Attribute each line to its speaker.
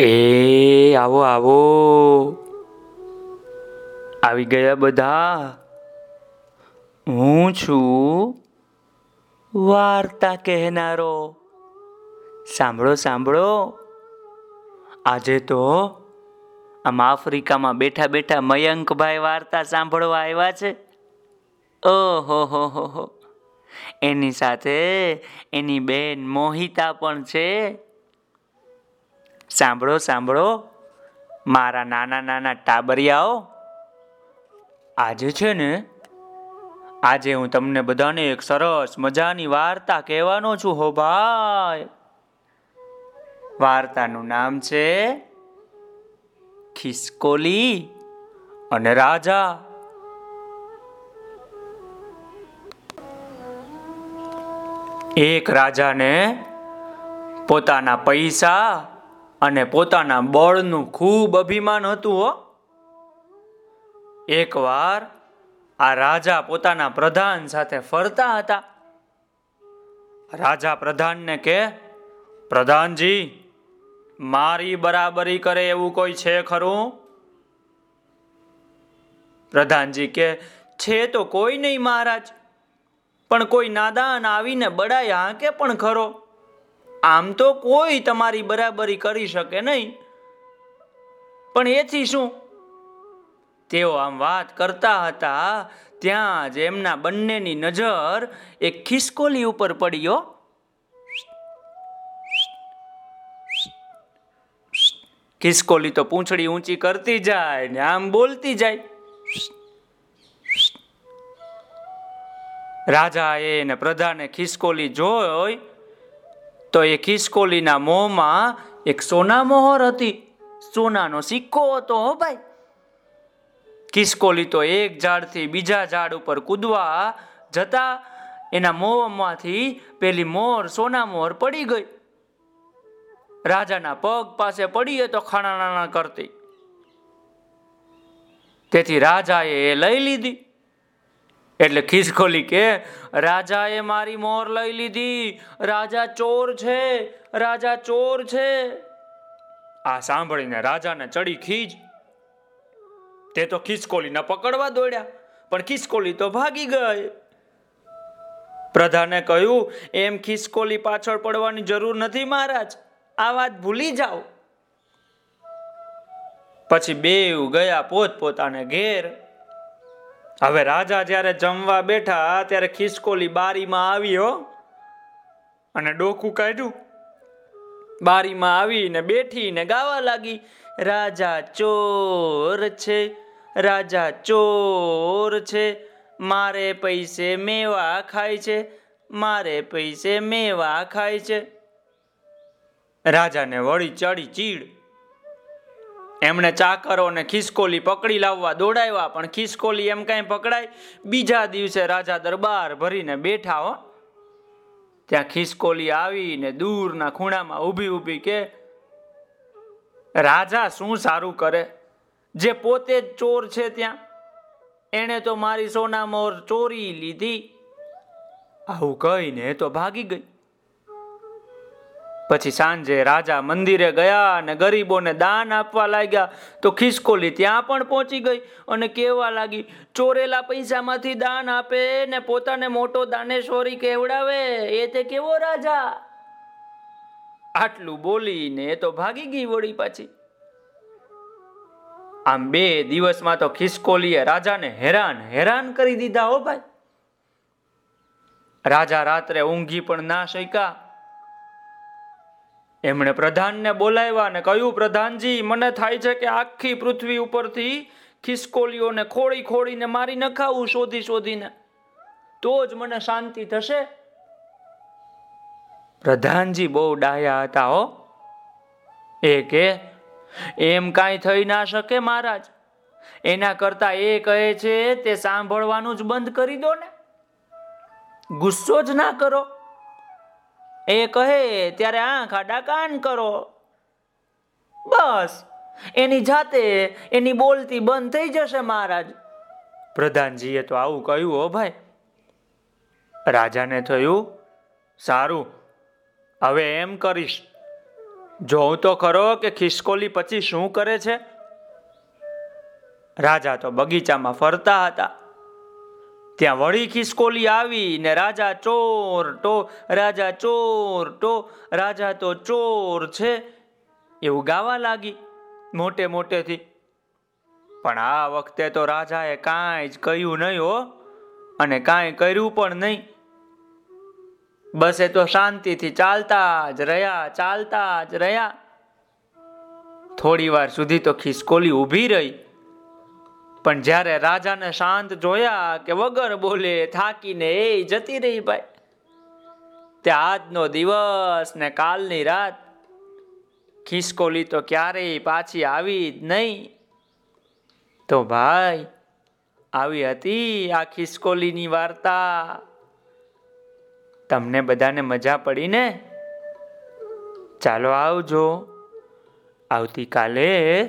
Speaker 1: એ આવો આવો. આવી ગયા બધા. હું છું વાર્તા કહેનારો. સાંભળો સાંભળો. આજે તો આમ આફ્રિકામાં બેઠા બેઠા મયંકભાઈ વાર્તા સાંભળવા આવ્યા છે. ઓહો, હો હો એની સાથે એની બેન મોહિતા પણ છે. સાંભળો સાંભળો. મારા નાના નાના ટાબરિયાઓ, આજે છે ને, આજે હું તમને બધાને એક સરસ મજાની વાર્તા કહેવાનો છું, હો ભાઈ. વાર્તાનું નામ છે ખિસકોલી અને રાજા. એક રાજાને પોતાના પૈસા અને પોતાના બળનું ખૂબ અભિમાન હતું હો. એકવાર આ રાજા પોતાના પ્રધાન સાથે ફરતા હતા. રાજા પ્રધાનને કે, પ્રધાનજી, મારી બરાબરી કરે એવું કોઈ છે ખરું? પ્રધાનજી કે, છે તો કોઈ નહીં મહારાજ, પણ કોઈ નાદાન આવીને બડાય હાંકે પણ ખરો. આમ તો કોઈ તમારી બરાબરી કરી શકે નહીં. પણ એથી શું? તેઓ આમ વાત કરતા હતા, ત્યાં જ એમના બંનેની નજર એક ખિસકોલી ઉપર પડ્યો ખિસકોલી તો પૂંછડી ઊંચી કરતી જાય ને આમ બોલતી જાય. રાજા એ ને પ્રધાને ખિસકોલી જોઈ તો એ ખિસકોલીના મોંમાં એક સોના મોહર હતી. સોનાનો સિક્કો હતો હો ભાઈ. ખિસકોલી તો એક ઝાડથી બીજા ઝાડ ઉપર કૂદવા જતા એના મોંમાંથી પેલી મોર, સોના મોહર પડી ગઈ. રાજાના પગ પાસે પડીએ તો ખાણા કરતી. તેથી રાજાએ એ લઈ લીધી. એટલે ખિસકોલી કે, રાજાએ મારી મોર લઈ લીધી, રાજા ચોર છે, રાજા ચોર છે. આ સાંભળીને રાજાને ચડી ખીજ. તે તો ખિસકોલીને પકડવા દોડ્યા, પણ ખિસકોલી તો ભાગી ગઈ. પ્રધાને કહ્યું, એમ ખિસકોલી પાછળ પડવાની જરૂર નથી મહારાજ, આ વાત ભૂલી જાઓ. પછી બે ગયા પોત પોતાને ઘેર. હવે રાજા જ્યારે જમવા બેઠા, ત્યારે ખિસકોલી બારીમાં આવ્યો અને ડોકું કાઢ્યું. બારીમાં આવીને બેઠી ને ગાવા લાગી, રાજા ચોર છે, રાજા ચોર છે, મારે પૈસે મેવા ખાય છે, મારે પૈસે મેવા ખાય છે. રાજાને વળી ચડી ચીડ. એમણે ચાકરોને ખિસકોલી પકડી લાવવા દોડાવ્યા, પણ ખિસકોલી એમ કાંઈ પકડાય, બીજા દિવસે રાજા દરબાર ભરીને બેઠા હો. ત્યાં ખિસકોલી આવીને દૂરના ખૂણામાં ઊભી ઊભી કે, રાજા, શું સારું કરે? જે પોતે જ ચોર છે ત્યાં? એણે તો મારી સોના મોર ચોરી લીધી. આવું કહીને તો ભાગી ગઈ. પછી સાંજે રાજા મંદિરે ગયા અને ગરીબોને દાન આપવા લાગ્યા તો ખિસકોલી ત્યાં પણ પહોંચી ગઈ અને કહેવા લાગી, ચોરેલા પૈસામાંથી દાન આપે ને પોતાને મોટો દાનેશ્વરી કેવડાવે? એ તે કેવો રાજા? આટલું બોલીને એ તો ભાગી ગઈ વળી પાછી. આમ બે દિવસમાં તો ખિસકોલીએ રાજાને હેરાન હેરાન કરી દીધા હો ભાઈ. રાજા રાત્રે ઊંઘી પણ ના શક્યા. એમણે પ્રધાનને બોલાવ્યા અને કહ્યું, પ્રધાનજી, મને થાય છે કે આખી પૃથ્વી ઉપરથી ખિસકોલીઓને ખોળી ખોળીને મારી નખાવું શોધી શોધીને. તો જ મને શાંતિ થશે. પ્રધાનજી બહુ ડાયા હતા હો. એ કે, એમ કાંઈ થઈ ના શકે મહારાજ. એના કરતા એ કહે છે, તે સાંભળવાનું જ બંધ કરી દો ને. ગુસ્સો જ ના કરો. એ કહે, ત્યારે આંખ આડા કાન કરો. બસ. એની જાતે એની બોલતી બંધ થઈ જશે, મહારાજ. પ્રધાનજીએ તો આવું કહ્યું, હો ભાઈ, રાજાને થયું સારું. હવે એમ કરીશ. જોઉં તો ખરો કે ખિસકોલી પછી શું કરે છે? રાજા તો બગીચામાં ફરતા હતા. ત્યાં વળી ખિસકોલી આવી ને રાજા ચોર ટો રાજા ચોર ટો રાજા તો ચોર છે. એવું ગાવા લાગી મોટે મોટેથી. પણ આ વખતે તો રાજાએ કાંઈ જ કહ્યું નહીં હો, અને કાંઈ કર્યું પણ નહીં. બસ એ તો શાંતિથી ચાલતા જ રહ્યા, ચાલતા જ રહ્યા. થોડી વાર સુધી તો ખિસકોલી ઊભી રહી. પણ જ્યારે રાજાને શાંત જોયા કે વગર બોલે થાકીને એ જતી રહી ભાઈ. તે આજનો દિવસ ને કાલની રાત ખિસકોલી તો ક્યારેય પાછી આવી જ નહીં. તો ભાઈ, આવી હતી આ ખિસકોલીની વાર્તા. તમને બધાને મજા પડી ને? ચાલો આવજો. આવતીકાલે